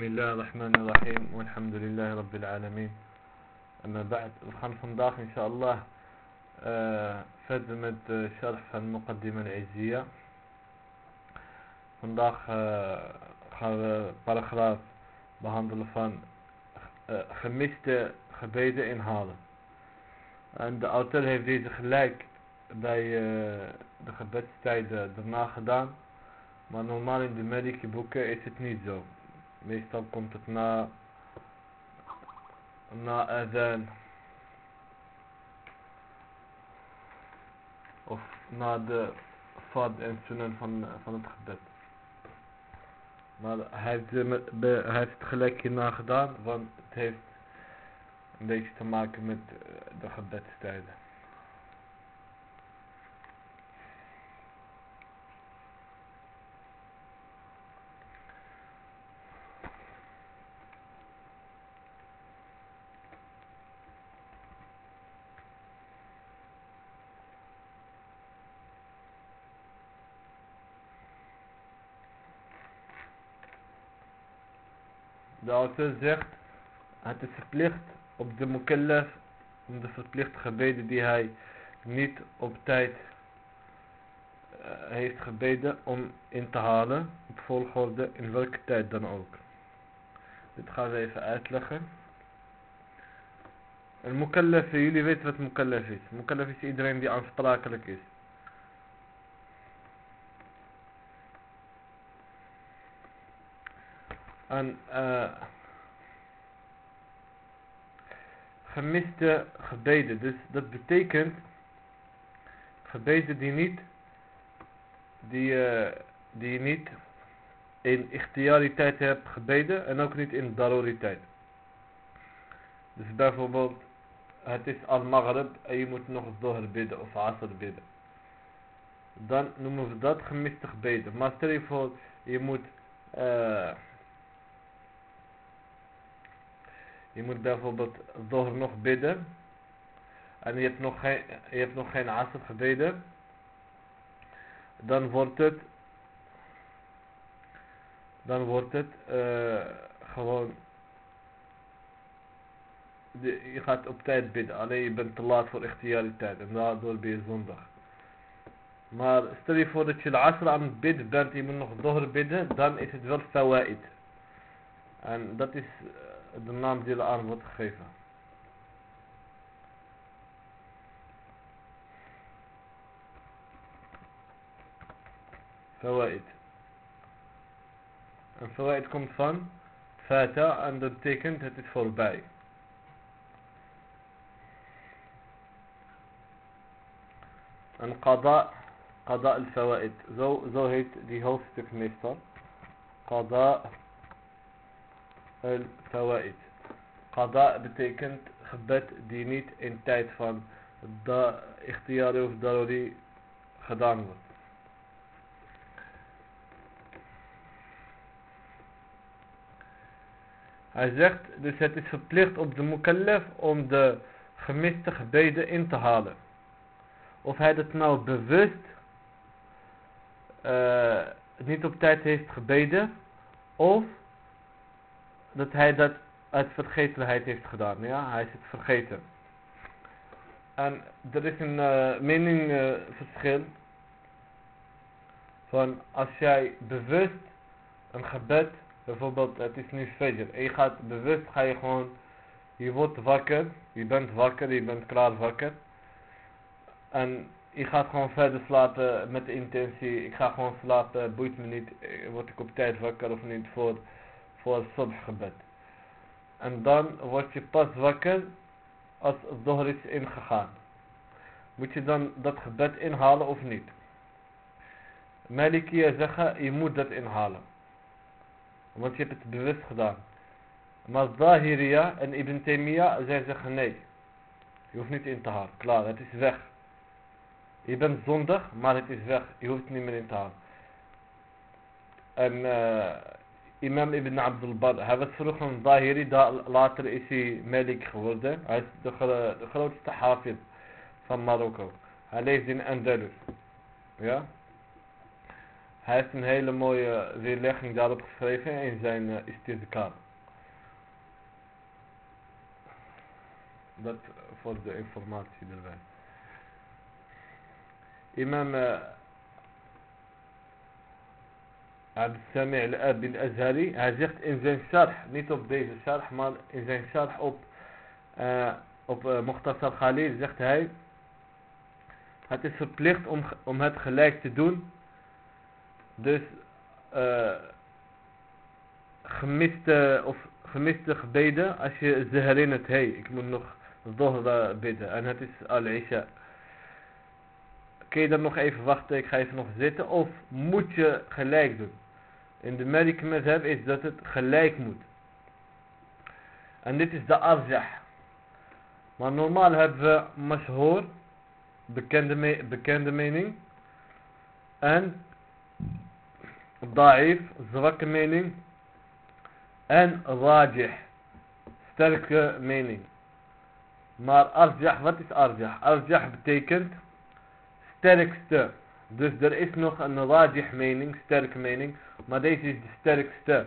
بسم الله الرحمن الرحيم والحمد لله رب العالمين. أما بعد الخمسون داخ إن شاء الله آه، فدمت شرح المقدمة العزية فنداخ خار آه، بارخراف بهند الفن آه، خمسة خبيدة إنهار عند أوتر هيفدي خلاك داي دخبت ستايد درناخ دان ما نورمال دي ملي كي بوكا إيست نيت meestal komt het na na of na de fad en sunan van, van het gebed. Maar hij heeft, hij heeft het gelijk hierna gedaan want het heeft een beetje te maken met de gebedstijden De auteur zegt, het is verplicht op de mukallaf om de verplichte gebeden die hij niet op tijd uh, heeft gebeden om in te halen, op volgorde, in welke tijd dan ook. Dit gaan we even uitleggen. Een mukallaf, jullie weten wat mukallaf is. Mukallaf is iedereen die aansprakelijk is. En uh, gemiste gebeden. Dus dat betekent gebeden die niet die, uh, die je niet in ikhtiariteit hebt gebeden en ook niet in daroriteit. Dus bijvoorbeeld het is al-maghrib en je moet nog zohr bidden of asr bidden. Dan noemen we dat gemiste gebeden. Maar stel je voor je moet uh, Je moet bijvoorbeeld Zohr nog bidden. En je hebt nog geen, je hebt nog geen Asr gebeden. Dan wordt het. Dan wordt het uh, gewoon. De, je gaat op tijd bidden. Alleen je bent te laat voor echtiyaliteit. En daardoor ben je zondag. Maar stel je voor dat je de Asr aan het bidden bent. Je moet nog Zohr bidden. Dan is het wel fawaid. En dat is de naam die aan wordt gegeven. Fawaid. En fawaid komt van fata en dat betekent het is voorbij. En qada, qada al-fawaid. Zo, zo heet die hoofdstuk meestal. Qada al-fawaid. Qada betekent gebed die niet in tijd van da of daruri gedaan wordt. Hij zegt, dus het is verplicht op de mukallaf om de gemiste gebeden in te halen. Of hij dat nou bewust uh, niet op tijd heeft gebeden, of dat hij dat uit vergetelheid heeft gedaan. Ja, hij is het vergeten. En er is een uh, meningverschil. Uh, van als jij bewust een gebed, bijvoorbeeld het is nu fajr. En je gaat bewust, ga je gewoon, je wordt wakker. Je bent wakker, je bent klaar wakker. En je gaat gewoon verder slapen met de intentie. Ik ga gewoon slapen, boeit me niet. Word ik op tijd wakker of niet voor voor subhgebed. En dan word je pas wakker als zohr is ingegaan. Moet je dan dat gebed inhalen of niet? Malikiya zeggen, je moet dat inhalen. Want je hebt het bewust gedaan. Maar Zahiriya en Ibn Taymiyyah, zij zeggen nee. Je hoeft niet in te halen. Klaar, het is weg. Je bent zondig, maar het is weg. Je hoeft niet meer in te halen. En uh, imam Ibn Abdul. Hij was vroeger een Zahiri, later is hij Malik geworden. Hij is de, de grootste hafid van Marokko. Hij leeft in Andalus. Ja. Hij heeft een hele mooie weerlegging daarop geschreven in zijn uh. Dat voor de informatie erbij. Imam Abd-Sami' al-Abi al-Azhari, hij zegt in zijn sharh, niet op deze sharh, maar in zijn sharh op, uh, op Mukhtasar Khalil, zegt hij, het is verplicht om, om het gelijk te doen, dus uh, gemiste, of gemiste gebeden, als je ze herinnert, hé, hey, ik moet nog Dhuhr bidden, en het is al-Isha. Kun je dan nog even wachten, ik ga even nog zitten, of moet je gelijk doen? In de Maliki mazhab is dat het gelijk moet. En dit is de arjah. Maar normaal hebben we mashhoor, bekende, bekende mening. En da'if, zwakke mening. En rajih, sterke mening. Maar arjah, wat is arjah? Arjah betekent sterkste. Dus er is nog een rajih mening, sterke mening. Maar deze is de sterkste.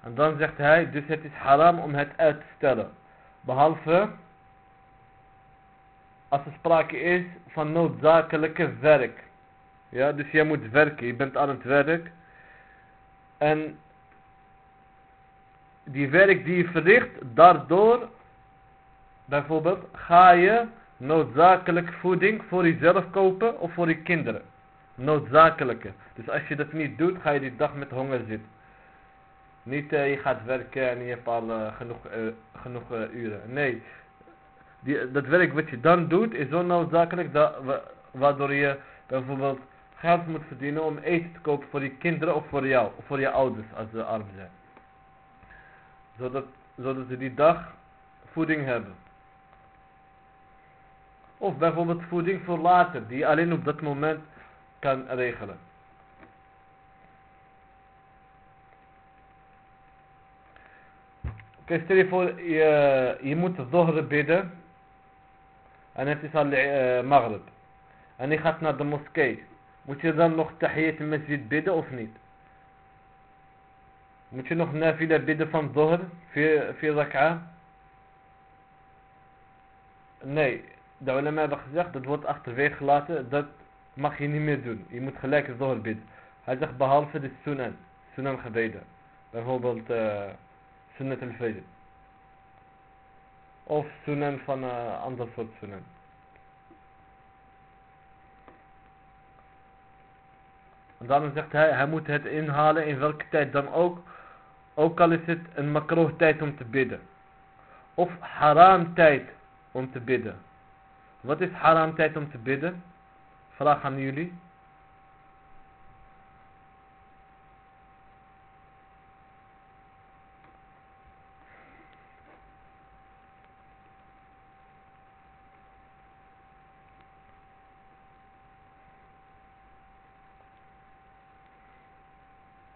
En dan zegt hij, dus het is haram om het uit te stellen. Behalve als er sprake is van noodzakelijke werk. Ja, dus jij moet werken, je bent aan het werk. En die werk die je verricht, daardoor, bijvoorbeeld, ga je noodzakelijk voeding voor jezelf kopen of voor je kinderen noodzakelijke. Dus als je dat niet doet, ga je die dag met honger zitten. Niet uh, je gaat werken en je hebt al uh, genoeg, uh, genoeg uren. Nee, die, dat werk wat je dan doet is zo noodzakelijk dat, waardoor je bijvoorbeeld geld moet verdienen om eten te kopen voor je kinderen of voor jou, of voor je ouders als ze arm zijn. Zodat, zodat ze die dag voeding hebben. Of bijvoorbeeld voeding voor later, die alleen op dat moment kan regelen. Oké, stel je voor, je, je moet Dhuhr bidden. En het is al uh, Maghrib. En je gaat naar de moskee. Moet je dan nog Tahiyat masjid bidden of niet? Moet je nog nafila bidden van Dhuhr? Vier, vier rak'a? Nee, de ulama hebben gezegd, dat wordt achterwege gelaten. Dat mag je niet meer doen. Je moet gelijk zohar bidden. Hij zegt behalve de sunan. Sunan gebeden. Bijvoorbeeld uh, sunnat al-fajr. Of sunan van uh, ander soort sunan. En daarom zegt hij, hij moet het inhalen in welke tijd dan ook. Ook al is het een makroh tijd om te bidden. Of haram tijd om te bidden. Wat is haram tijd om te bidden? Vraag aan jullie.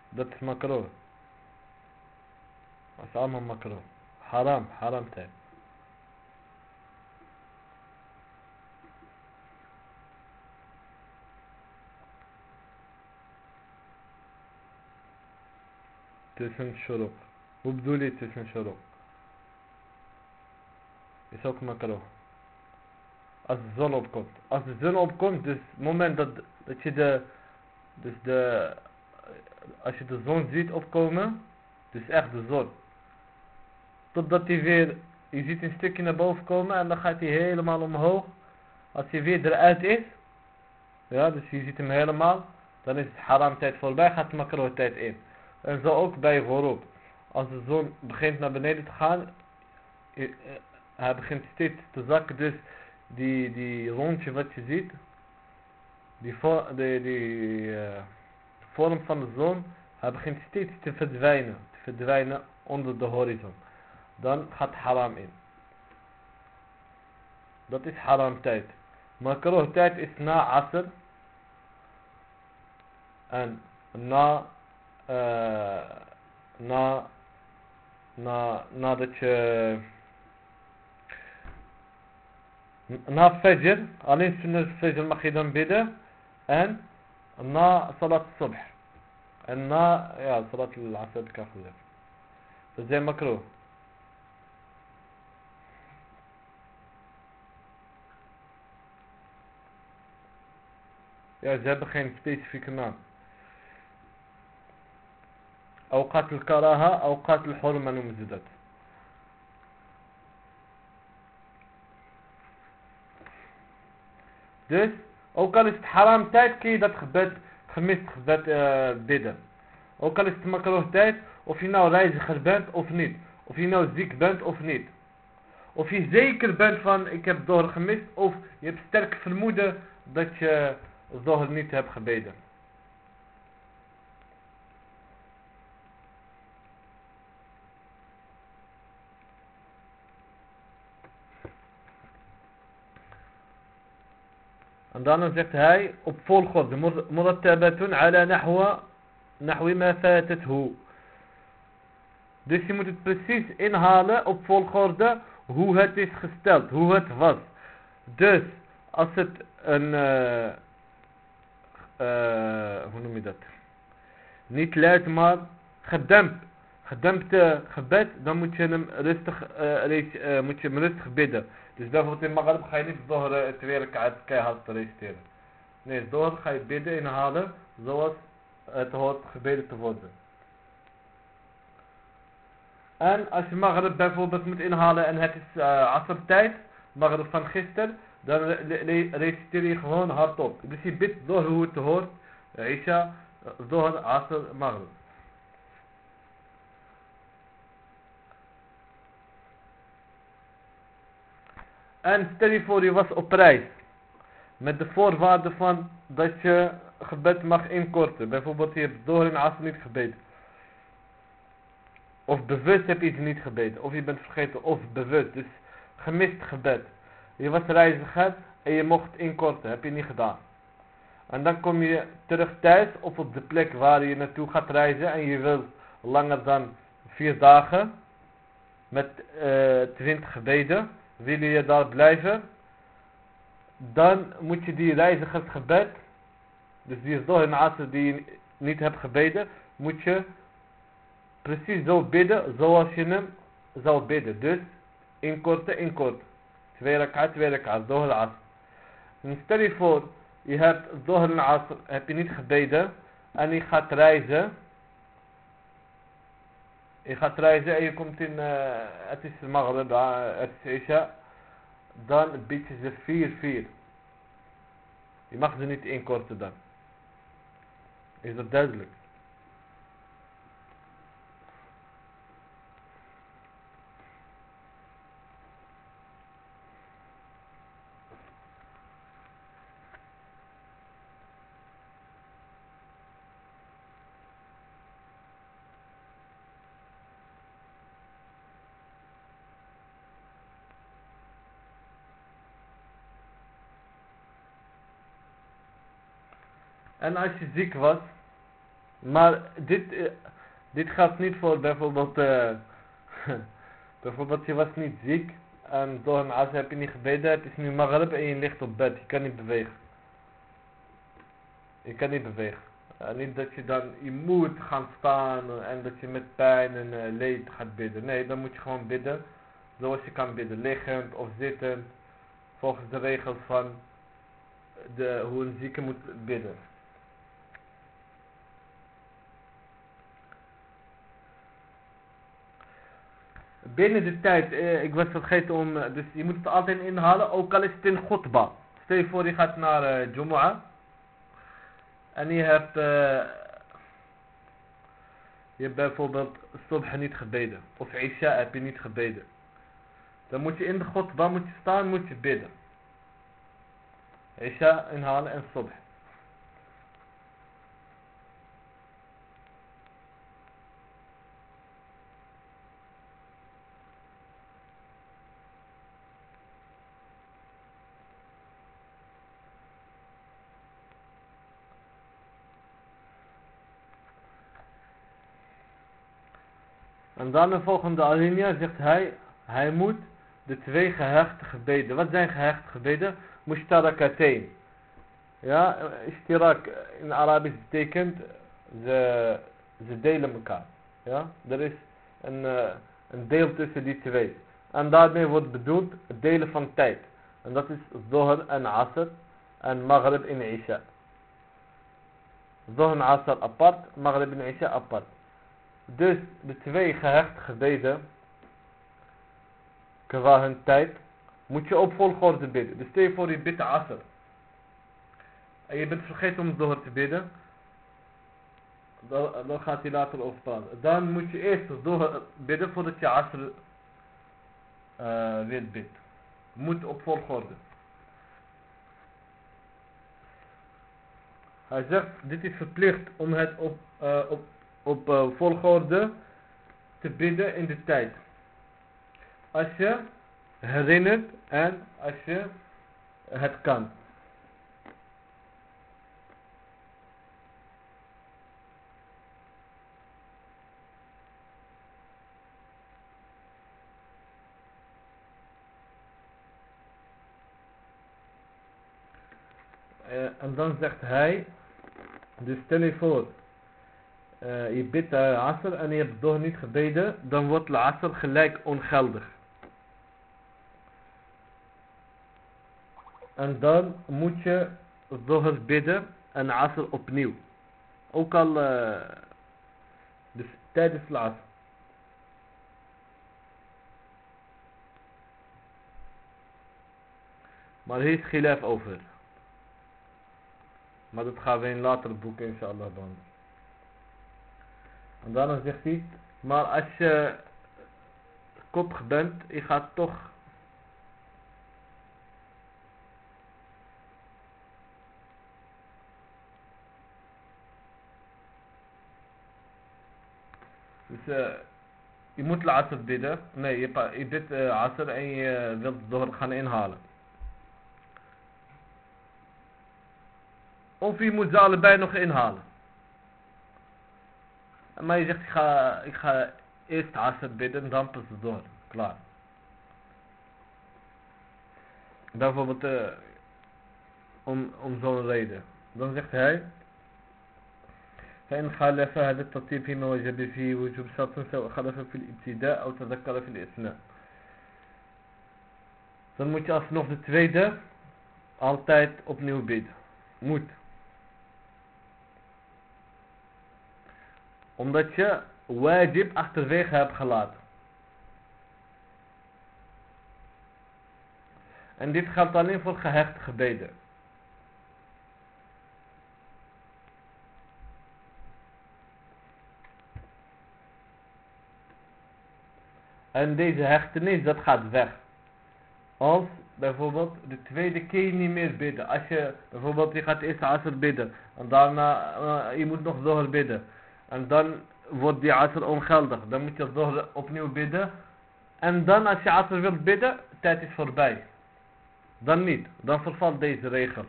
Dat is makro. Dat is allemaal makro. Haram, haram tijd. Tussen. Hoe bedoel tussen shuruk? Is ook makro. Als de zon opkomt. Als de zon opkomt, dus het moment dat, dat je de, dus de, als je de zon ziet opkomen, dus echt de zon. Totdat hij weer, je ziet een stukje naar boven komen en dan gaat hij helemaal omhoog. Als hij weer eruit is, ja, dus je ziet hem helemaal, dan is het haram tijd voorbij, gaat makro tijd in. En zo ook bij voorop. Als de zon begint naar beneden te gaan, eh, hij begint steeds te zakken. Dus die, die rondje wat je ziet, die, die, die uh, vorm van de zon, hij begint steeds te verdwijnen. Te verdwijnen onder de horizon. Dan gaat haram in. Dat is haram tijd. Makroh tijd is na asr. En na uh, na, na, nadat je na Fajr, alleen sunnah Fajr mag je dan bidden En na salat subh. En na, ja, salat al-asr heb ik al gezegd. Dat zijn makro. Ja, ze hebben geen specifieke naam. أوقات الكراهة أوقات الحرمة noemen ze dat. Dus, ook al is het haram tijd, kun je dat gebed, gemist gebed uh, bidden. Ook al is het makroh tijd, of je nou reiziger bent of niet. Of je nou ziek bent of niet. Of je zeker bent van, ik heb door gemist, of je hebt sterk vermoeden dat je zohr niet hebt gebeden. En dan zegt hij op volgorde, murattabatun ala nahwa, nahwi ma fatathu. Dus je moet het precies inhalen op volgorde hoe het is gesteld, hoe het was. Dus als het een, uh, uh, hoe noem je dat? Niet luid maar gedempt, gedempte gebed, dan moet je hem rustig, uh, moet je hem rustig bidden. Dus bijvoorbeeld in Maghrib ga je niet Zohr twee rakaat keihard reciteren. Nee, Zohr ga je bidden inhalen zoals het hoort gebeden te worden. En als je Maghrib bijvoorbeeld moet inhalen en het is uh, Asr tijd, Maghrib van gisteren, dan reciteer je gewoon hardop. Dus je bidt Zohr hoe het hoort, Isha, Zohr, Asr, Maghrib. En stel je voor je was op reis. Met de voorwaarde van dat je gebed mag inkorten. Bijvoorbeeld je hebt door in as niet gebeden. Of bewust heb je iets niet gebeden. Of je bent vergeten of bewust. Dus gemist gebed. Je was reiziger en je mocht inkorten. Heb je niet gedaan. En dan kom je terug thuis of op de plek waar je naartoe gaat reizen. En je wilt langer dan vier dagen. Met uh, twintig gebeden wil je daar blijven, dan moet je die reizigersgebed, dus die is door in die je niet hebt gebeden, moet je precies zo bidden zoals je hem zou bidden. Dus inkorten, inkorten. Twee rak'at, twee rak'at, door stel je voor, je hebt door asr, heb je niet gebeden en je gaat reizen je gaat reizen en je komt in, uh, het is Maghrib, uh, het is Isha, dan bid je ze 4-4. Je mag ze niet inkorten dan. Is dat duidelijk? En als je ziek was, maar dit, uh, dit gaat niet voor bijvoorbeeld, uh, bijvoorbeeld je was niet ziek en door een as heb je niet gebeden, het is nu maghrib en je ligt op bed, je kan niet bewegen. Je kan niet bewegen. Niet dat je dan, je moet gaan staan en dat je met pijn en uh, leed gaat bidden. Nee, dan moet je gewoon bidden zoals je kan bidden, liggend of zittend, volgens de regels van de, hoe een zieke moet bidden. Binnen de tijd, eh, ik was vergeten om, eh, dus je moet het altijd inhalen, ook al is het in Khutbah. Stel je voor je gaat naar uh, Jumu'ah en je hebt, uh, je hebt bijvoorbeeld Subh niet gebeden, of Isha heb je niet gebeden. Dan moet je in de Khutbah moet je staan, moet je bidden. Isha inhalen en Subh. En dan de volgende alinea zegt hij, hij moet de twee gehechte gebeden. Wat zijn gehechte gebeden? Mushtarakateen. Ja, ishtirak in Arabisch betekent ze, ze delen elkaar. Ja, er is een, uh, een deel tussen die twee. En daarmee wordt bedoeld het delen van tijd. En dat is Zohr en Asr en Maghrib en Isha. Zohr en Asr apart, Maghrib en Isha apart. Dus de twee gehecht gebeden qua hun tijd moet je op volgorde bidden. Dus stel je voor je bidt Asr. En je bent vergeten om Zohr te bidden. Dan, gaat hij later over praten. Dan moet je eerst Zohr bidden voordat je Asr uh, weer bidt. Moet op volgorde. Hij zegt, dit is verplicht om het op, uh, op, op uh, volgorde te bidden in de tijd. Als je herinnert en als je het kan. Uh, en dan zegt hij, dus stel je voor, uh, je bidt uh, asr en je hebt door niet gebeden, dan wordt de asr gelijk ongeldig. En dan moet je zohar bidden en asr opnieuw. Ook al uh, dus tijdens de asr. Maar hier is over. Maar dat gaan we in later boeken inshallah dan. En daarna zegt hij, maar als je kopig bent, je gaat toch Dus uh, je moet asr bidden. Nee, je, je bidt uh, en je wilt door gaan inhalen. Of je moet ze allebei nog inhalen. Maar je zegt, ik ga, ik ga eerst asr bidden, dan pas door. Klaar. Bijvoorbeeld, uh, om, om zo'n reden. Dan zegt hij, فإن خالف هذا الترتيب فيما وجب فيه وجوب شرط سواء خالف في الابتداء أو تذكر في الإثناء dan moet je alsnog de tweede altijd opnieuw bidden. Moet. Omdat je wajib achterwege hebt gelaten. En dit geldt alleen voor gehechte gebeden. En deze hechtenis, dat gaat weg. Als bijvoorbeeld de tweede keer niet meer bidden. Als je bijvoorbeeld, je gaat eerst asr bidden. En daarna, uh, je moet nog zoger bidden. En dan wordt die asr ongeldig. Dan moet je zoger opnieuw bidden. En dan als je asr wilt bidden, tijd is voorbij. Dan niet. Dan vervalt deze regel.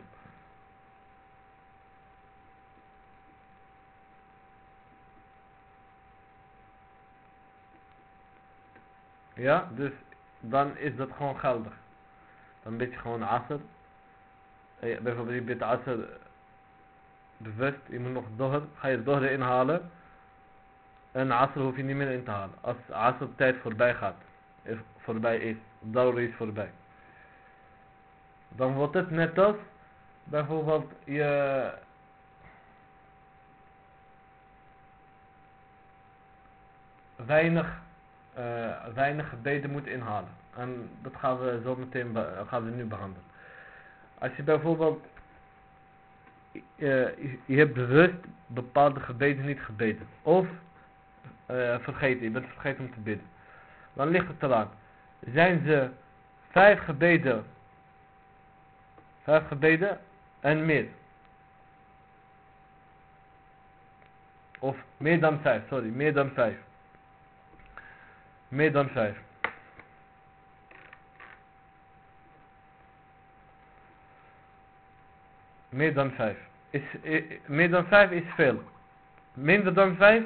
Ja, dus dan is dat gewoon geldig. Dan bid je gewoon asr. Eh, bijvoorbeeld je bidt asr bewust, je moet nog dohr, ga je dohr inhalen. En asr hoef je niet meer in te halen. Als asr tijd voorbij gaat, voorbij is, dauw is voorbij. Dan wordt het net als bijvoorbeeld je weinig uh, weinig gebeden moet inhalen. En dat gaan we zo meteen gaan we nu behandelen. Als je bijvoorbeeld uh, je, hebt bewust bepaalde gebeden niet gebeden. Of uh, vergeten, je bent vergeten om te bidden. Dan ligt het eraan. Zijn ze vijf gebeden, vijf gebeden en meer. Of meer dan vijf, sorry, meer dan vijf. Meer dan 5. Meer dan 5. Is, meer dan 5 is veel. Minder dan 5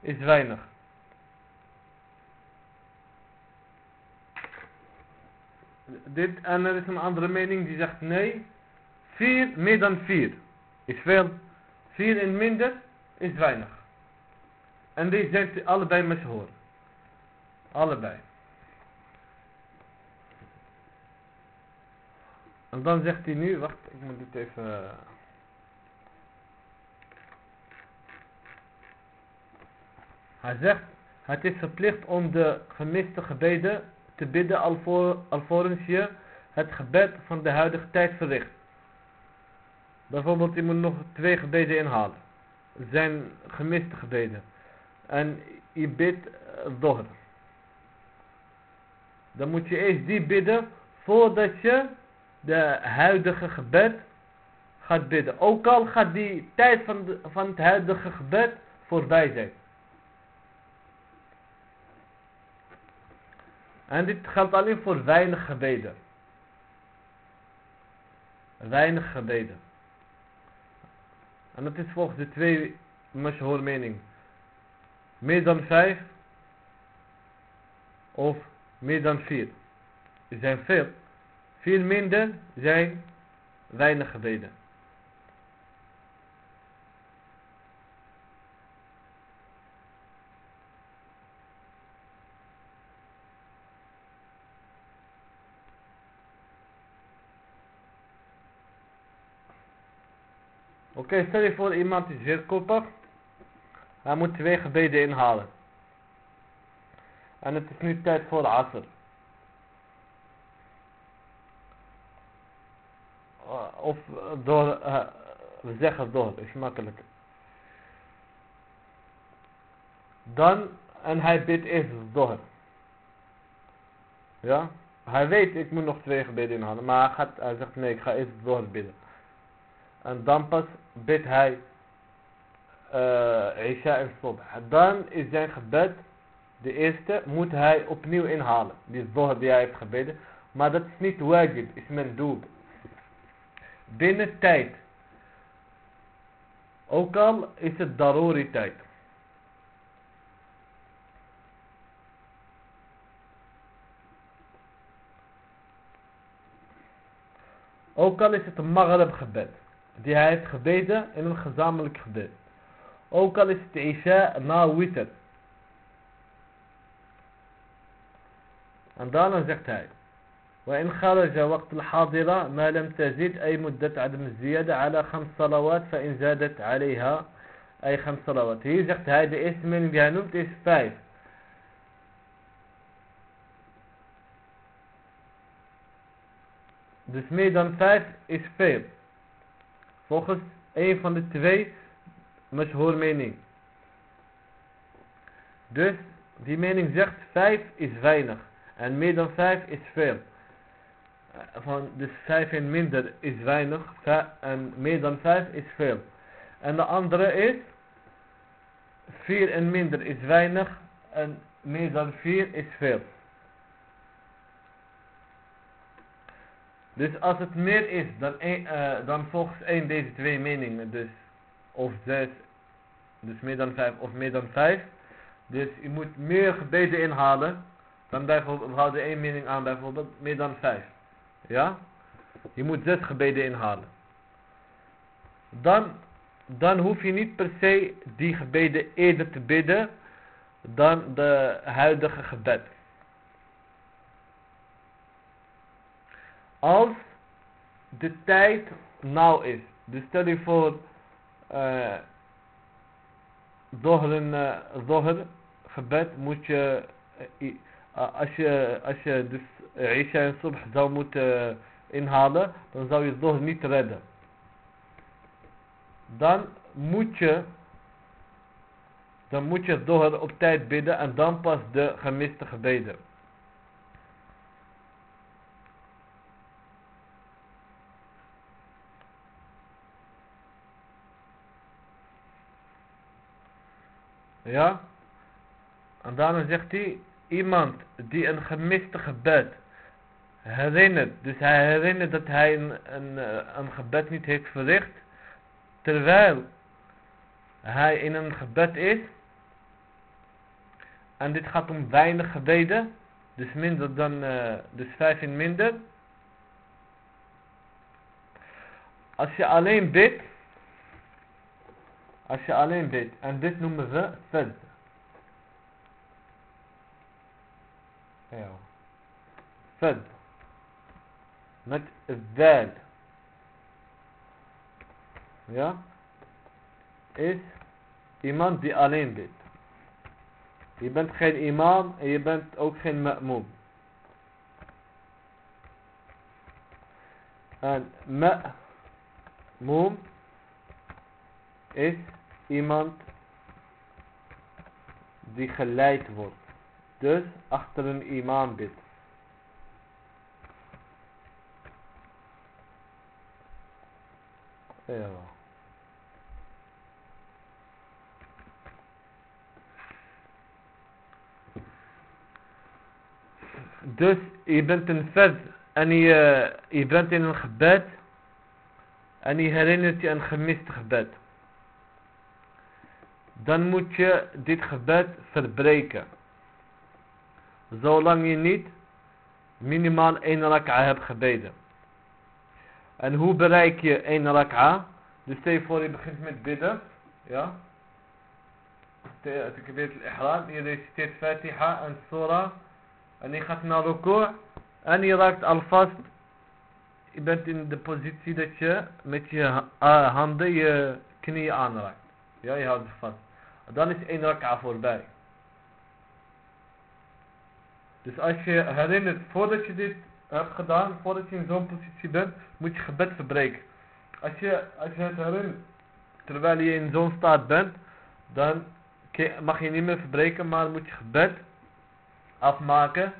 is weinig. Dit, en er is een andere mening die zegt nee. 4 meer dan 4 is veel. 4 en minder is weinig. En die zijn allebei meshoor. Allebei. En dan zegt hij nu, wacht, ik moet dit even... Hij zegt, het is verplicht om de gemiste gebeden te bidden alvorens je het gebed van de huidige tijd verricht. Bijvoorbeeld, je moet nog twee gebeden inhalen. Het zijn gemiste gebeden. En je bidt dochter. Dan moet je eerst die bidden voordat je de huidige gebed gaat bidden. Ook al gaat die tijd van, van het huidige gebed voorbij zijn. En dit geldt alleen voor weinig gebeden. Weinig gebeden. En dat is volgens de twee mashhoor mening. Meer dan vijf. Of meer dan vier. Er zijn veel. Veel minder zijn weinig gebeden. Oké, okay, stel je voor iemand is zeer koppig. Hij moet twee gebeden inhalen. En het is nu tijd voor Asr. Eh, of door, uh, we zeggen door, is makkelijk. Dan, en hij bidt eerst door. Ja, hij weet ik moet nog twee gebeden inhalen, maar hij, gaat, hij zegt nee, ik ga eerst door bidden. En dan pas bidt hij uh, Isha en Subh. Dan is zijn gebed, de eerste, moet hij opnieuw inhalen. Die zohr die hij heeft gebeden. Maar dat is niet wajib, is men doel. Binnen tijd. Ook al is het daruri tijd. Ook al is het een maghrib gebed die hij heeft gebeden in een gezamenlijk gebed. Ook al is het Isha na witr. En daarna zegt hij. وإن خرج وقت الحاضرة ما لم تزد أي مدة عدم الزيادة على خمس صلوات فإن زادت عليها أي خمس صلوات هي زقت هذا اسم من جانب تيس فايف Dus meer dan 5 is veel. Volgens een van de twee met haar mening. Dus die mening zegt 5 is weinig. En meer dan 5 is veel. Eh, van, dus 5 en minder is weinig en meer dan 5 is veel. En de andere is 4 en minder is weinig en meer dan 4 is veel. Dus als het meer is dan, een, uh, dan volgens één deze twee meningen, dus of zes, dus meer dan vijf of meer dan vijf. Dus je moet meer gebeden inhalen dan bijvoorbeeld, we houden één mening aan bijvoorbeeld, meer dan vijf. Ja? Je moet zes gebeden inhalen. Dan, dan hoef je niet per se die gebeden eerder te bidden dan de huidige gebed. Als de tijd nauw is. Dus stel je voor, uh, gebed moet je, uh, als je, als je dus Isha en Subh zou moeten inhalen, dan zou je zohr niet redden. Dan moet je, dan moet je zohr op tijd bidden en dan pas de gemiste gebeden. Ja? En daarna zegt hij, iemand die een gemiste gebed herinnert, dus hij herinnert dat hij een, een, eh, een gebed niet heeft verricht, terwijl hij in een gebed is, en dit gaat om weinig gebeden, dus minder dan, uh, dus vijf in minder. Als je alleen bidt, als je alleen bidt, en dit noemen we fed. Ja. Fed. Met wel. Ja. Is iemand die alleen bidt. Je bent geen imam en je bent ook geen ma'moom. En ma'moom is iemand die geleid wordt. Dus achter een imam bidt. Ja. Dus je bent een vet en je, je bent in een gebed en je herinnert je een gemist gebed. Dan moet je dit gebed verbreken. Zolang je niet minimaal één rak'a hebt gebeden. En hoe bereik je één rak'a? Dus stel je voor je begint met bidden. Ja. Tekbir al-ihram. Je reciteert Fatiha en Surah. En je gaat naar record. En je raakt alvast. Je bent in de positie dat je met je handen je knieën aanraakt. Ja, je houdt het vast. Dan is één rak'a voorbij. Dus als je herinnert, voordat je dit hebt gedaan, voordat je in zo'n positie bent, moet je gebed verbreken. Als je, als je het herinnert, terwijl je in zo'n staat bent, dan mag je niet meer verbreken, maar moet je gebed afmaken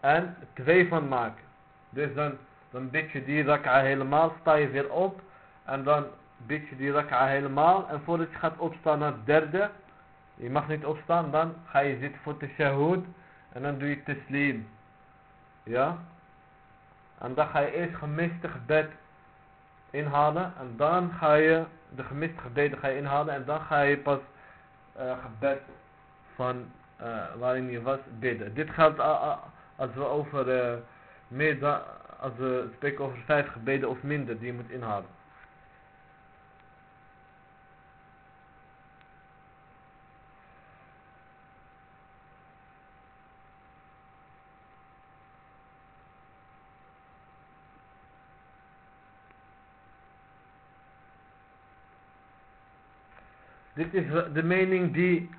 en twee van maken. Dus dan, dan bid je die rak'a helemaal, sta je weer op en dan bid je die rak'a helemaal en voordat je gaat opstaan naar het derde, je mag niet opstaan, dan ga je zitten voor de shahud en dan doe je teslim. Ja? En dan ga je eerst gemiste gebed inhalen. En dan ga je de gemiste gebeden ga je inhalen. En dan ga je pas uh, gebed van uh, waarin je was bidden. Dit geldt uh, als we over meer als we spreken over vijf gebeden of minder die je moet inhalen. Dit is de mening die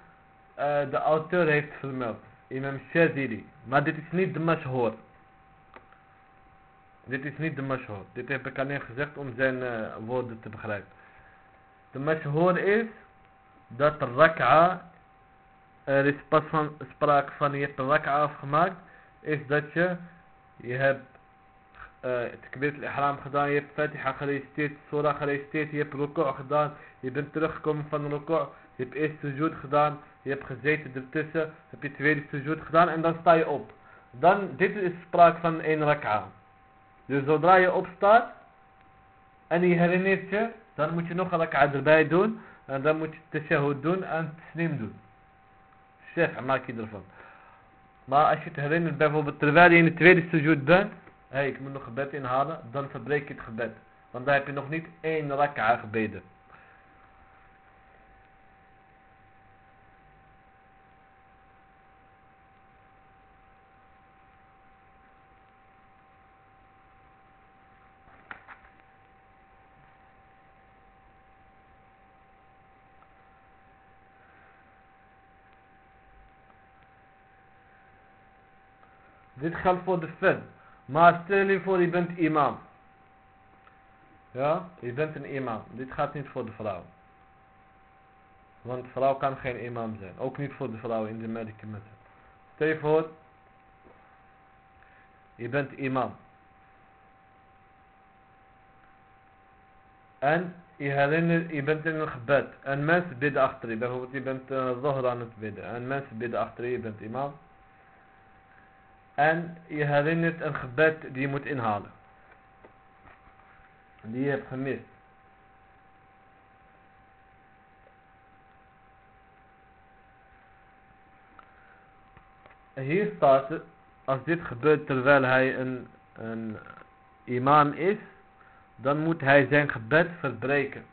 uh, de auteur heeft vermeld. Imam Shaziri. Maar dit is niet de mashhoor. Dit is niet de mashhoor. Dit heb ik alleen gezegd om zijn uh, woorden te begrijpen. De mashhoor is dat rak'a, er is pas van sprake van je hebt rak'a afgemaakt, is dat je, je hebt het kabir al-ihram gedaan, je hebt Fatiha gereciteerd, Surah gereciteerd, je hebt ruku' gedaan, je bent teruggekomen van ruku', je hebt eerst sujud gedaan, je hebt gezeten ertussen, heb je tweede sujud gedaan en dan sta je op. Dit is sprake van één rak'a. Dus zodra je opstaat en je herinnert je, dan moet je nog een rak'a erbij doen en dan moet je tashahud doen en slim doen. Chef, maak je ervan. Maar als je het herinnert bijvoorbeeld terwijl je in de tweede sujud bent, hey, ik moet nog gebed inhalen, dan verbreek je het gebed. Want dan heb je nog niet één rak'a gebeden. Dit geldt voor de fed. Maar stel je voor je bent imam. Ja, je bent een imam. Dit gaat niet voor de vrouw. Want vrouw kan geen imam zijn. Ook niet voor de vrouw in de medische method. Stel je voor. Je bent imam. En je herinnert, je bent in een gebed. En mensen bidden achter je. Bijvoorbeeld je bent uh, aan het bidden. En mensen bidden achter je, je bent imam. En je herinnert een gebed die je moet inhalen. Die je hebt gemist. Hier staat als dit gebeurt terwijl hij een, een imam is, dan moet hij zijn gebed verbreken.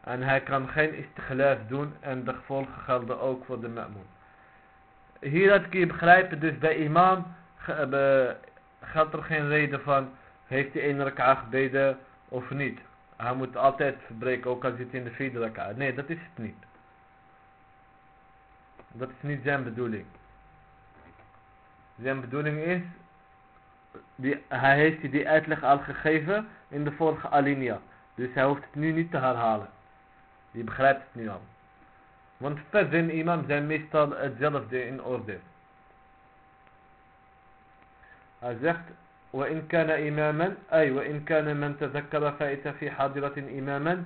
En hij kan geen istiglaaf doen en de gevolgen gelden ook voor de ma'moon. Hieruit kun je begrijpen, dus bij imam geldt er geen reden van, heeft hij één raka gebeden of niet. Hij moet altijd verbreken, ook al zit hij in de vierde raka. Nee, dat is het niet. Dat is niet zijn bedoeling. Zijn bedoeling is, die, hij heeft die uitleg al gegeven in de vorige alinea. Dus hij hoeft het nu niet te herhalen. Je begrijpt het nu al. Want en imam zijn meestal hetzelfde in orde. Hij zegt, وإن كان إماما أي وإن كان من تذكر فائت في حاضرة إماما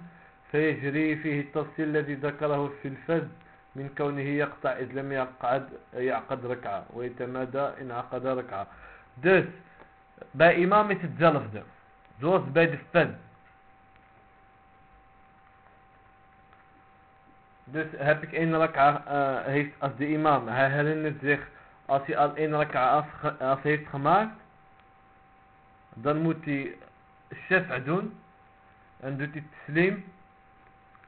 فيجري فيه التفصيل الذي ذكره في الفز من كونه يقطع إذ لم يقعد يعقد ركعة ويتمادى إن عقد ركعة. dus bij imam is hetzelfde zoals bij de dus heb ik één rak'a uh, heeft als de imam hij herinnert zich als hij al één rak'a af, heeft gemaakt dan moet hij shaf' doen en doet hij slim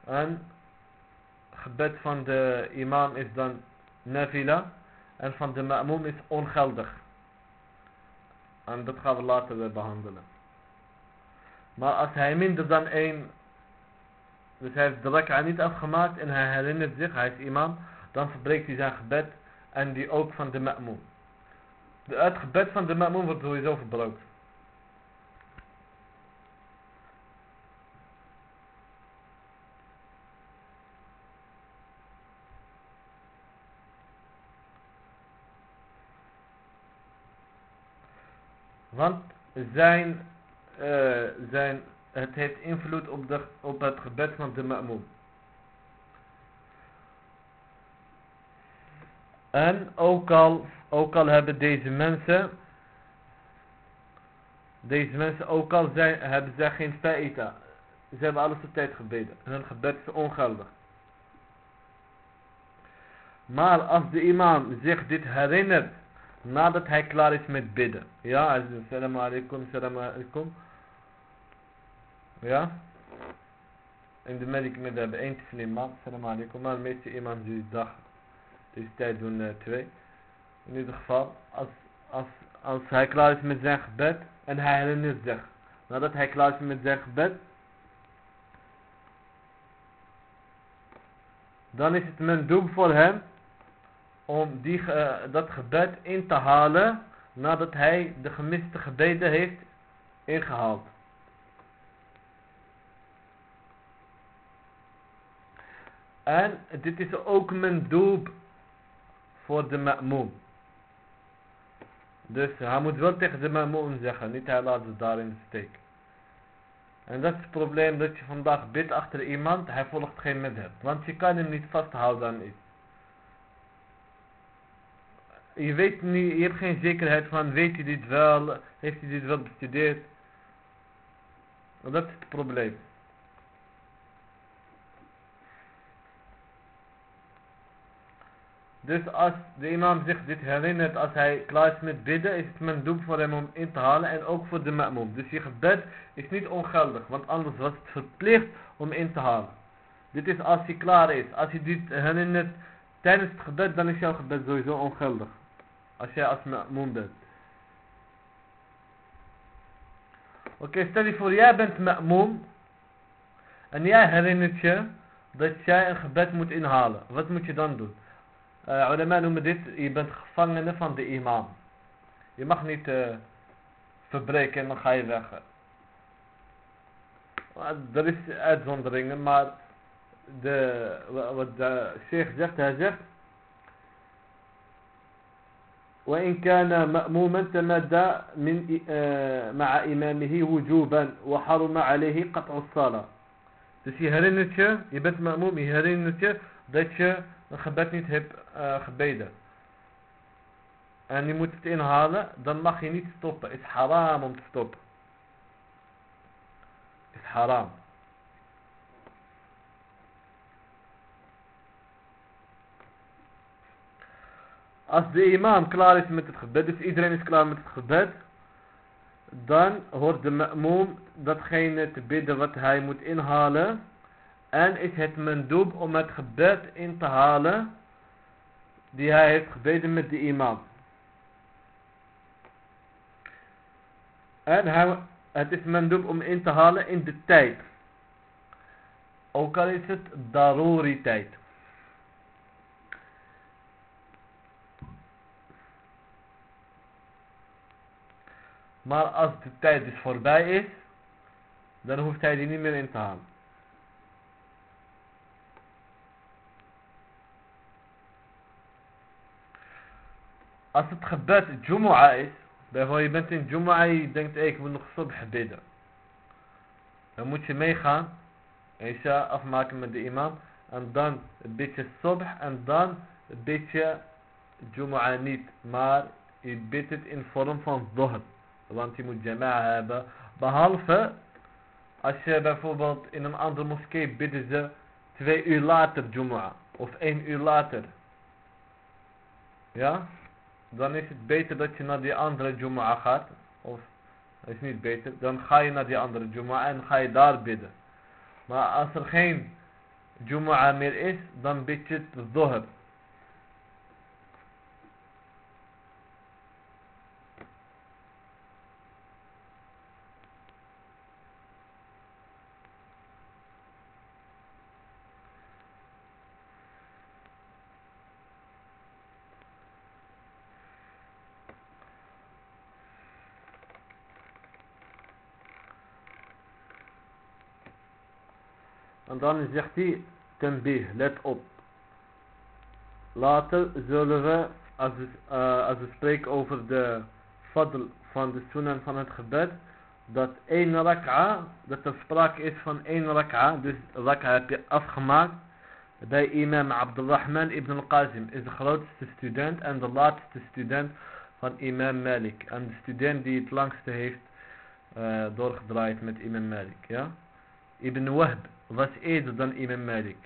en gebed van de imam is dan nafila en van de ma'moom is ongeldig. En dat gaan we later behandelen. Maar als hij minder dan één, dus hij heeft de rak'a niet afgemaakt en hij herinnert zich, hij is imam, dan verbreekt hij zijn gebed en die ook van de ma'moom. Het gebed van de ma'moom wordt sowieso verbroken. Want zijn, uh, zijn, het heeft invloed op, de, op het gebed van de ma'moom. En ook al, ook al hebben deze mensen, deze mensen ook al zijn, hebben zij geen fa'ita. Ze hebben alles op tijd gebeden. En hun gebed is ongeldig. Maar als de imam zich dit herinnert nadat hij klaar is met bidden. Ja, salam alaikum, salam alaikum. Ja. In de medic met hebben één teslim man, salam alaikum. Maar de meeste imams die dag, deze tijd doen uh, twee. In ieder geval, als, als, als hij klaar is met zijn gebed en hij herinnert zich. Nadat hij klaar is met zijn gebed. Dan is het mijn doel voor hem om die, uh, dat gebed in te halen nadat hij de gemiste gebeden heeft ingehaald. En dit is ook mijn doel voor de ma'moom. Dus hij moet wel tegen de ma'moom zeggen, niet hij laat het daar in de steek. En dat is het probleem dat je vandaag bidt achter iemand, hij volgt geen medheb. Want je kan hem niet vasthouden aan iets je weet niet, je hebt geen zekerheid van, weet hij dit wel, heeft hij dit wel bestudeerd. Dat is het probleem. Dus als de imam zich dit herinnert als hij klaar is met bidden, is het mijn doel voor hem om in te halen en ook voor de ma'moom. Dus je gebed is niet ongeldig, want anders was het verplicht om in te halen. Dit is als hij klaar is. Als je dit herinnert tijdens het gebed, dan is jouw gebed sowieso ongeldig. Als jij als ma'moom bent. Oké, stel je voor, jij bent ma'moom. En jij herinnert je dat jij een gebed moet inhalen. Wat moet je dan doen? Uh, ulama noemen dit, je bent gevangene van de imam. Je mag niet uh, verbreken en dan ga je weg. Er is uitzonderingen, maar de, wat de sheikh zegt, hij zegt وإن كان مأموما تمدى من مع إمامه وجوبا وحرم عليه قطع الصلاة Dus je herinnert je, je bent ma'moom, je herinnert je dat je een gebed niet hebt uh, gebeden. En je moet het inhalen, dan mag je niet stoppen. Het is haram om te stoppen. Het is haram. Als de imam klaar is met het gebed, dus iedereen is klaar met het gebed, dan hoort de ma'moom datgene te bidden wat hij moet inhalen. En is het mendoob om het gebed in te halen die hij heeft gebeden met de imam. En het is mendoob om in te halen in de tijd. Ook al is het daruri tijd. Maar als de tijd dus voorbij is, dan hoeft hij die niet meer in te halen. Als het gebed Jumu'ah is, bijvoorbeeld je bent in Jumu'ah en je denkt, ik moet nog subh bidden. Dan moet je meegaan, Isha afmaken met de imam, en dan een beetje subh en dan een beetje Jumu'ah niet, maar je bidt het in vorm van dhuhr. Want je moet jama'a hebben. Behalve als je bijvoorbeeld in een andere moskee bidden ze twee uur later Jumu'ah. Of één uur later. Ja? Dan is het beter dat je naar die andere Jumu'ah gaat. Of is niet beter. Dan ga je naar die andere Jumu'ah en ga je daar bidden. Maar als er geen Jumu'ah meer is, dan bid je het Dhuhr. Dan zegt hij, tenbih, let op. Later zullen we, als we, uh, als we spreken over de fadl van de sunan van het gebed, dat één rak'a, dat er sprake is van één rak'a, dus rak'a heb je afgemaakt, bij imam Abdulrahman ibn al-Qasim, is de grootste student en de laatste student van imam Malik. En de student die het langste heeft uh, doorgedraaid met imam Malik, ja. Ibn Wahb was eerder dan Imam Malik.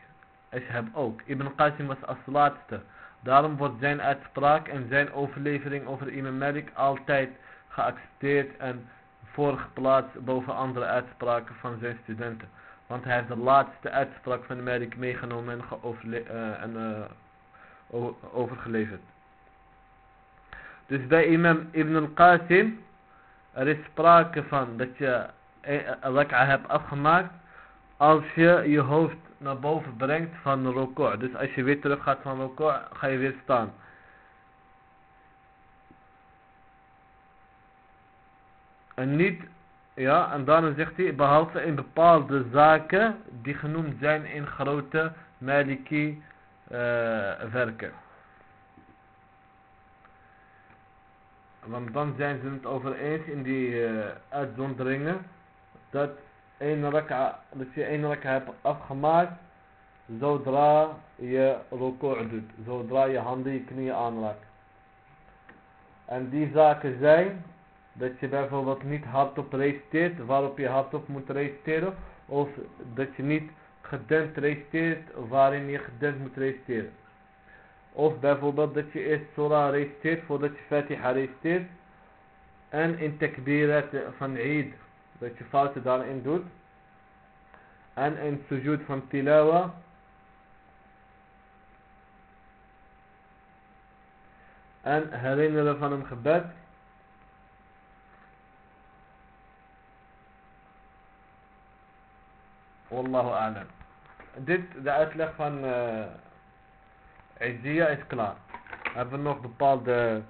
Ashab ook. Ibn Qasim was als laatste. Daarom wordt zijn uitspraak en zijn overlevering over Imam Malik altijd geaccepteerd en voorgeplaatst boven andere uitspraken van zijn studenten. Want hij heeft de laatste uitspraak van Malik meegenomen en, en uh, overgeleverd. Dus bij imam Ibn al-Qasim, er is sprake van dat je een rak'a hebt afgemaakt als je je hoofd naar boven brengt van record. Dus als je weer terug gaat van record, ga je weer staan. En niet, ja, en daarom zegt hij, behalve in bepaalde zaken die genoemd zijn in grote Maliki uh, werken. Want dan zijn ze het over eens in die uh, uitzonderingen dat één rak'a, dat je één rak'a hebt afgemaakt zodra je record doet, zodra je handen je knieën aanraakt. En die zaken zijn dat je bijvoorbeeld niet hardop reciteert waarop je hardop moet reciteren of dat je niet gedempt reciteert waarin je gedempt moet reciteren. Of bijvoorbeeld dat je eerst surah reciteert voordat je Fatiha reciteert en in takbirat van Eid dat je fouten daarin doet. En in sujud van tilawa. En herinneren van een gebed. Wallahu a'lam. Dit, de uitleg van uh, is klaar. Hebben nog bepaalde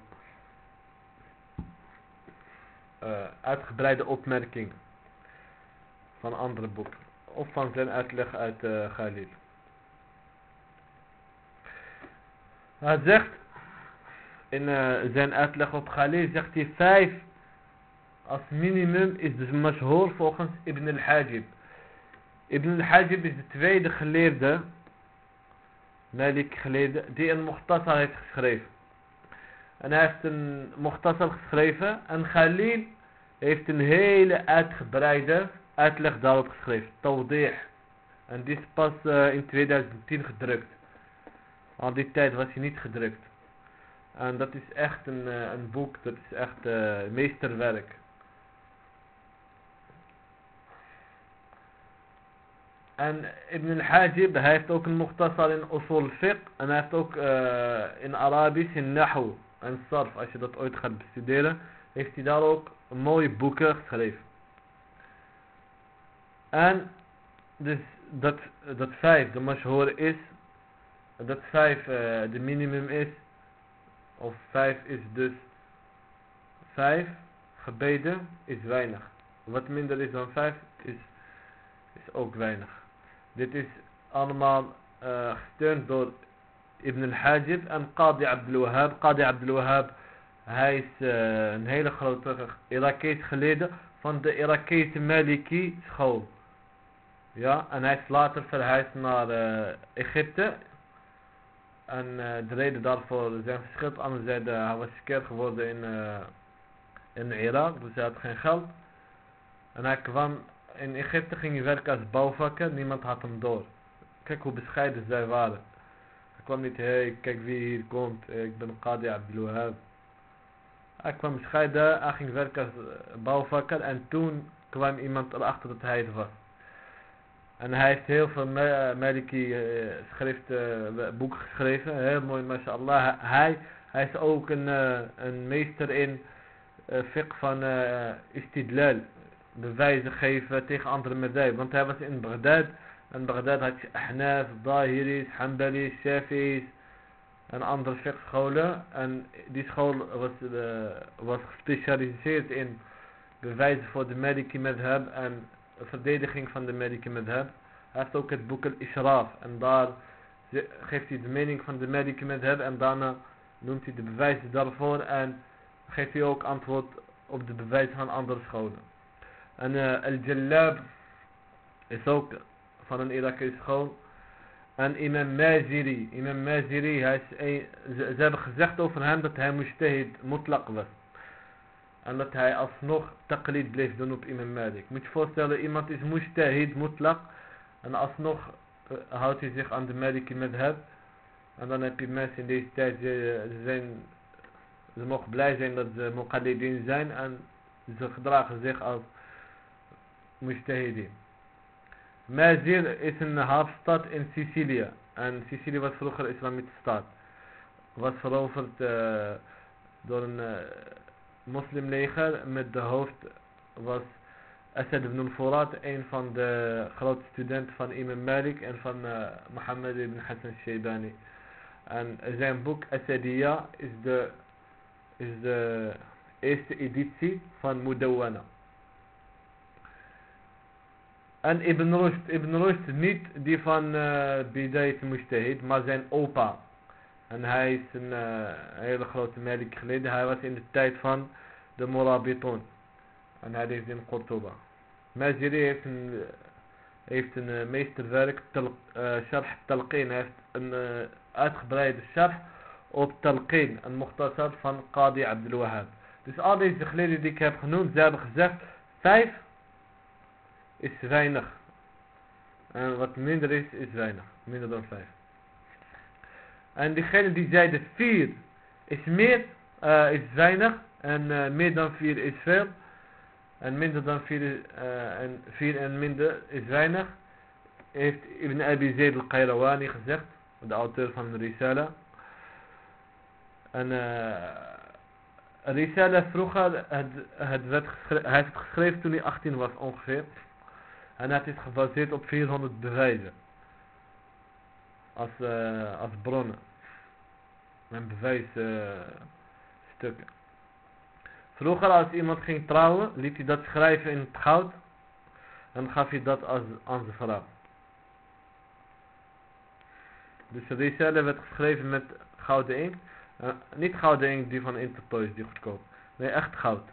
uh, uitgebreide opmerking van andere boeken. Of van zijn uitleg uit uh, Khalil. Hij zegt in uh, zijn uitleg op Khalil zegt hij vijf als minimum is dus mashhoor volgens Ibn al-Hajib. Ibn al-Hajib is de tweede geleerde Malik geleerde die een Muhtasar heeft geschreven. En hij heeft een mochtasal geschreven. En Khalil heeft een hele uitgebreide uitleg daarop geschreven. Tawdih. En die is pas eh, in 2010 gedrukt. Al die tijd was hij niet gedrukt. En dat is echt een, eh, een boek, dat is echt eh, meesterwerk. En Ibn al-Hajib, hij heeft ook een mochtasal in Usul Fiqh. En hij heeft ook in Arabisch in Nahu en Sarf, als je dat ooit gaat bestuderen, heeft hij daar ook mooie boeken geschreven. En dus dat, dat vijf, de mashhoor is, dat vijf uh, de minimum is, of vijf is dus vijf gebeden is weinig. Wat minder is dan vijf is, is ook weinig. Dit is allemaal uh, gesteund door Ibn al-Hajib en Qadi Abdul Wahab. Qadi Abdul Wahab, hij is uh, een hele grote Irakees geleden van de Irakese Maliki school. Ja, en hij is later verhuisd naar uh, Egypte. En uh, de reden daarvoor zijn verschillend. Anderen zeiden hij was verkeerd geworden in, in Irak, dus hij had geen geld. En hij kwam in Egypte, ging hij werken als bouwvakker, niemand had hem door. Kijk hoe bescheiden zij waren. Kwam niet, hey, kijk wie hier komt, ik ben Qadi Abdul Wahab. Hij kwam bescheiden, hij ging werken als bouwvakker en toen kwam iemand erachter dat hij het was. En hij heeft heel veel Maliki uh, schriften, boeken geschreven. Heel mooi, mashallah. Hij, hij is ook een, een meester in fiqh van istidlal. Bewijzen geven tegen andere medij. Want hij was in Baghdad. En Baghdad had je Ahnaf, Dahiris, Hanbalis, Shafi'is. En andere fiqh scholen. En die school was, was gespecialiseerd in bewijzen voor de Maliki madhab. En verdediging van de Maliki madhab. Hij heeft ook het boek al-Ishraf. En daar geeft hij de mening van de Maliki madhab. En daarna noemt hij de bewijzen daarvoor. En geeft hij ook antwoord op de bewijzen van andere scholen. En uh, al-Jallab is ook van een Irakese school. En Imam Maziri. Imam Maziri, een, ze, hebben gezegd over hem dat hij mujtahid mutlaq was. En dat hij alsnog taqlid bleef doen op Imam Malik. Moet je voorstellen, iemand is mujtahid, mutlaq. En alsnog uh, houdt hij zich aan de Maliki madhab. En dan heb je mensen in deze tijd, zijn, ze mogen blij zijn dat ze muqallidin zijn. En ze gedragen zich als mujtahidin. Mazir is een hoofdstad in Sicilië. En Sicilië was vroeger een islamitische staat. Was veroverd uh, door een... Uh, moslimleger met de hoofd was Asad ibn al-Furat, een van de grote studenten van Imam Malik en van uh, Mohammed ibn Hassan Shaybani. En zijn boek Asadiya is de, is de eerste editie van Mudawwana. En Ibn Rushd, Ibn Rushd niet die van uh, Bidayat Mujtahid, maar zijn opa. En hij is een uh, hele grote Malik geleden. Hij was in de tijd van de Morabitun. En hij leefde in Cordoba. Maziri heeft een, heeft een uh, meesterwerk, tel, uh, Talqin. Hij heeft een uitgebreide Sharh op Talqin. Een muhtasar van Qadi Abdul Wahab. Dus al deze geleden die ik heb genoemd, ze hebben gezegd, vijf is weinig. En wat minder is, is weinig. Minder dan vijf. En diegene die zeiden vier is meer, uh, is weinig. En uh, meer dan vier is veel. En minder dan vier, uh, en, vier en minder is weinig. Heeft Ibn Abi Zayd al-Qayrawani gezegd. De auteur van de Risala. En Risala vroeger, het, het hij heeft het geschreven toen hij 18 was ongeveer. En het is gebaseerd op 400 bewijzen. Als, uh, als bronnen. En bewijsstukken. Vroeger als iemand ging trouwen, liet hij dat schrijven in het goud. En gaf hij dat als, aan zijn. Dus de risale werd geschreven met gouden inkt. Uh, niet gouden inkt die van Intertoys, die goedkoop. Nee, echt goud.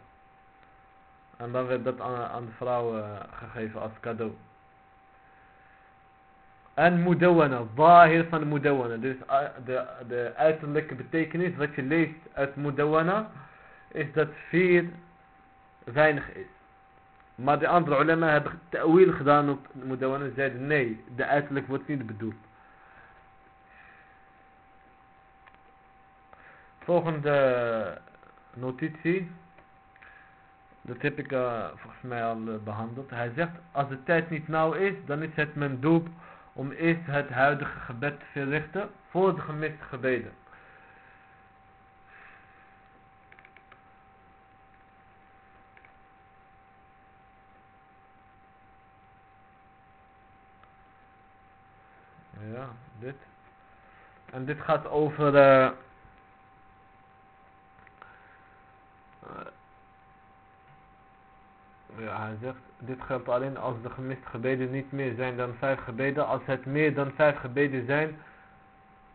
En dan werd dat aan, de vrouw uh, gegeven als cadeau. En mudawana, zahir van mudawana. Dus uh, de, de uiterlijke betekenis wat je leest uit mudawana is dat vier weinig is. Maar de andere ulama hebben ta'wil gedaan op Mudawana en zeiden nee, de uiterlijk wordt niet bedoeld. Volgende notitie. Dat heb ik uh, volgens mij al uh, behandeld. Hij zegt, als de tijd niet nauw is, dan is het mijn doel om eerst het huidige gebed te verrichten voor de gemiste gebeden. Ja, dit. En dit gaat over... Uh, ja, hij zegt, dit geldt alleen als de gemiste gebeden niet meer zijn dan vijf gebeden. Als het meer dan vijf gebeden zijn,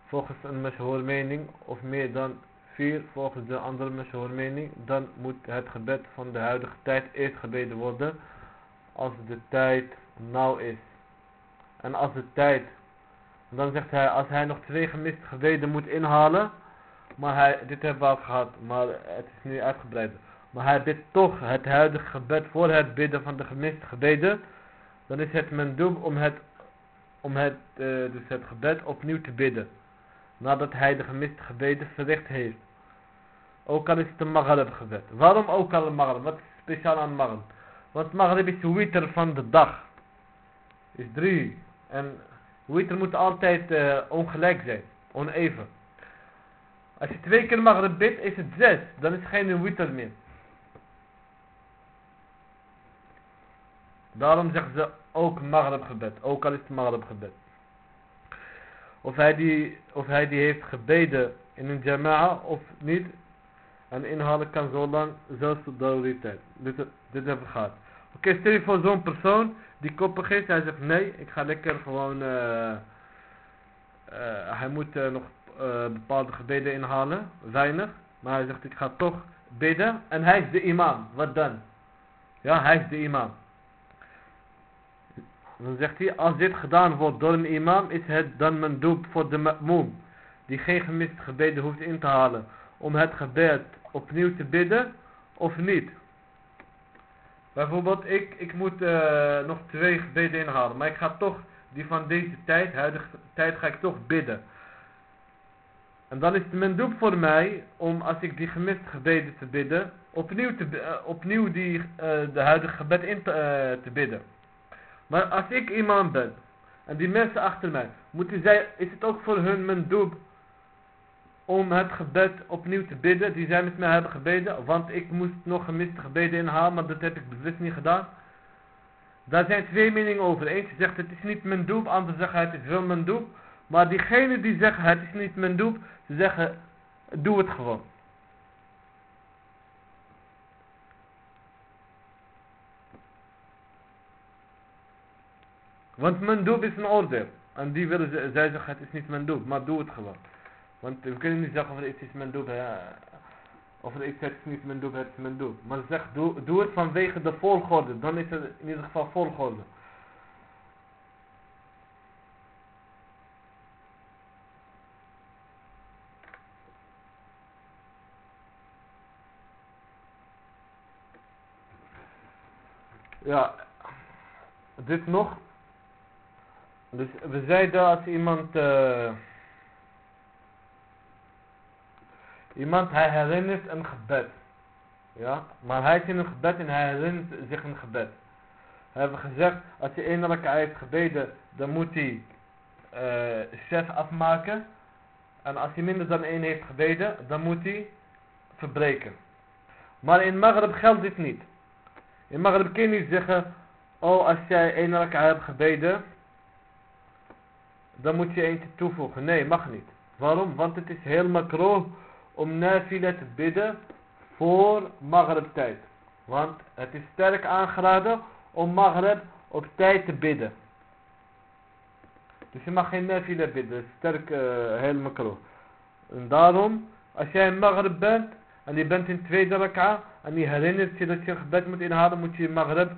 volgens een mashhoor mening, of meer dan vier volgens de andere mashhoor mening, dan moet het gebed van de huidige tijd eerst gebeden worden, als de tijd nauw is. En als de tijd, dan zegt hij, als hij nog twee gemiste gebeden moet inhalen, maar hij, dit hebben we al gehad, maar het is nu uitgebreid maar hij bidt toch het huidige gebed voor het bidden van de gemiste gebeden, dan is het mijn om het, om het, uh, dus het gebed opnieuw te bidden, nadat hij de gemiste gebeden verricht heeft. Ook al is het een maghrib gebed. Waarom ook al een maghrib? Wat is speciaal aan maghrib? Want maghrib is witer van de dag. Is drie. En witer moet altijd uh, ongelijk zijn. Oneven. Als je twee keer maghrib bidt, is het zes. Dan is het geen witer meer. Daarom zeggen ze ook maghrib gebed. Ook al is het maghrib gebed. Of hij, die, of hij die heeft gebeden in een jama'a of niet. En inhalen kan zo lang, zelfs tot de tijd. Dit, dit hebben we gehad. Oké, stel je voor zo'n persoon die koppig is. Hij zegt nee, ik ga lekker gewoon... Uh, uh, hij moet uh, nog bepaalde gebeden inhalen. Weinig. Maar hij zegt ik ga toch bidden. En hij is de imam. Wat dan? Ja, hij is de imam. Dan zegt hij, als dit gedaan wordt door een imam, is het dan mijn doel voor de ma'moom. Die geen gemist gebeden hoeft in te halen. Om het gebed opnieuw te bidden, of niet. Bijvoorbeeld, ik, ik moet uh, nog twee gebeden inhalen. Maar ik ga toch, die van deze tijd, huidige tijd, ga ik toch bidden. En dan is het mijn doel voor mij, om als ik die gemiste gebeden te bidden, opnieuw, te, uh, opnieuw die, uh, de huidige gebed in te bidden. Maar als ik imam ben, en die mensen achter mij, moeten zij, is het ook voor hun mijn doel om het gebed opnieuw te bidden, die zij met mij hebben gebeden, want ik moest nog gemiste gebeden inhalen, maar dat heb ik bewust niet gedaan. Daar zijn twee meningen over. Eentje zegt het is niet mijn doel, ander zegt het is wel mijn doel. Maar diegenen die zeggen het is niet mijn doel, ze zeggen doe het gewoon. Want mijn doel is een oordeel. En die willen ze, zij zeggen het is niet mijn doel, maar doe het gewoon. Want we kunnen niet zeggen of iets is doel, ja, of er iets het is niet mijn doel, het is mijn doel. Maar zeg, doe, doe het vanwege de volgorde, dan is het in ieder geval volgorde. Ja, dit nog. Dus we zeiden als iemand... Uh, iemand hij herinnert een gebed. Ja, maar hij is in een gebed en hij herinnert zich een gebed. We hebben gezegd, als hij één raka heeft gebeden, dan moet hij uh, afmaken. En als hij minder dan één heeft gebeden, dan moet hij verbreken. Maar in Maghreb geldt dit niet. In Maghreb kun je niet zeggen, oh als jij één hebt gebeden, dan moet je eentje toevoegen. Nee, mag niet. Waarom? Want het is heel makro om nafila te bidden voor maghrib tijd. Want het is sterk aangeraden om maghrib op tijd te bidden. Dus je mag geen nafila bidden. Sterk uh, heel makro. En daarom, als jij een maghrib bent en je bent in tweede raka en je herinnert je dat je gebed moet inhalen, moet je maghrib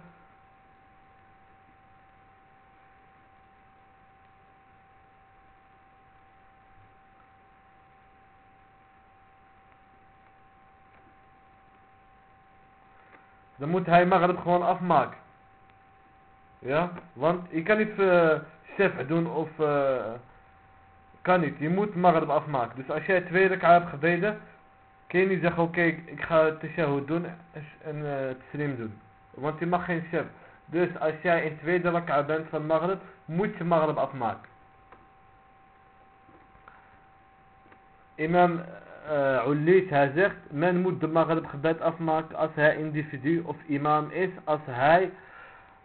Dan hij Maghrib gewoon afmaken. Ja, want je kan niet uh, doen of uh, kan niet. Je moet Maghrib afmaken. Dus als jij twee raka hebt gebeden, kun je niet zeggen, oké, ik, ga het tashahud doen en uh, taslim doen. Want je mag geen chef. Dus als jij in tweede rak'a bent van maghrib, moet je maghrib afmaken. Imam uh, hij zegt, men moet de maghrib gebed afmaken als hij individu of imam is, als hij,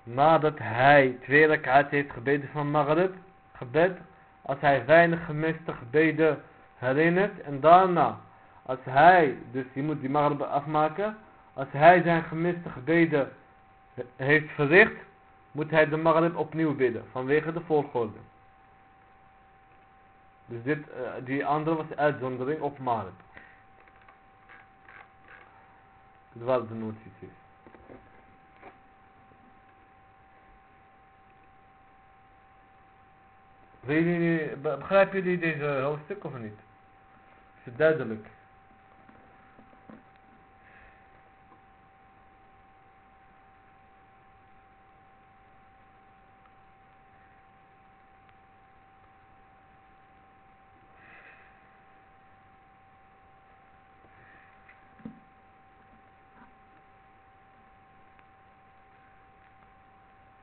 nadat hij twee rak'at heeft gebeden van maghrib, gebed, als hij weinig gemiste gebeden herinnert, en daarna, als hij, dus je moet die maghrib afmaken, als hij zijn gemiste gebeden heeft verricht, moet hij de maghrib opnieuw bidden, vanwege de volgorde. Dus dit, uh, die andere was uitzondering op maghrib. Dit waren de notities. Begrijpen jullie deze hoofdstuk of niet? Is het duidelijk?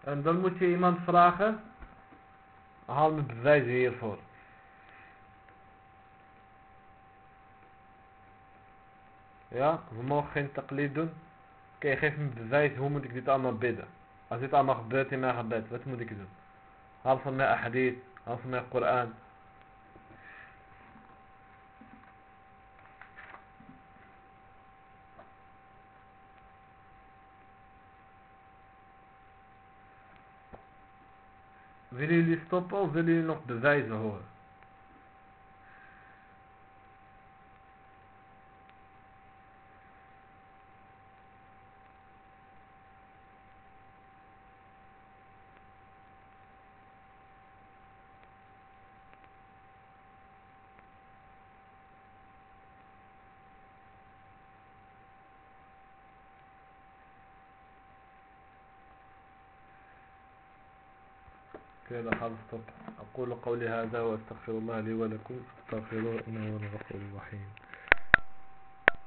En dan moet je iemand vragen. Haal me bewijzen hiervoor. Ja, we mogen geen taklid doen. Oké, geef me bewijs, hoe moet ik dit allemaal bidden? Als dit allemaal gebeurt in mijn gebed, wat moet ik doen? Haal van mij hadith, haal van mij Koran. Willen jullie stoppen of willen jullie nog bewijzen horen? كده حفظت أقول قولي هذا وأستغفر الله لي ولكم استغفروه إنه هو الغفور الرحيم.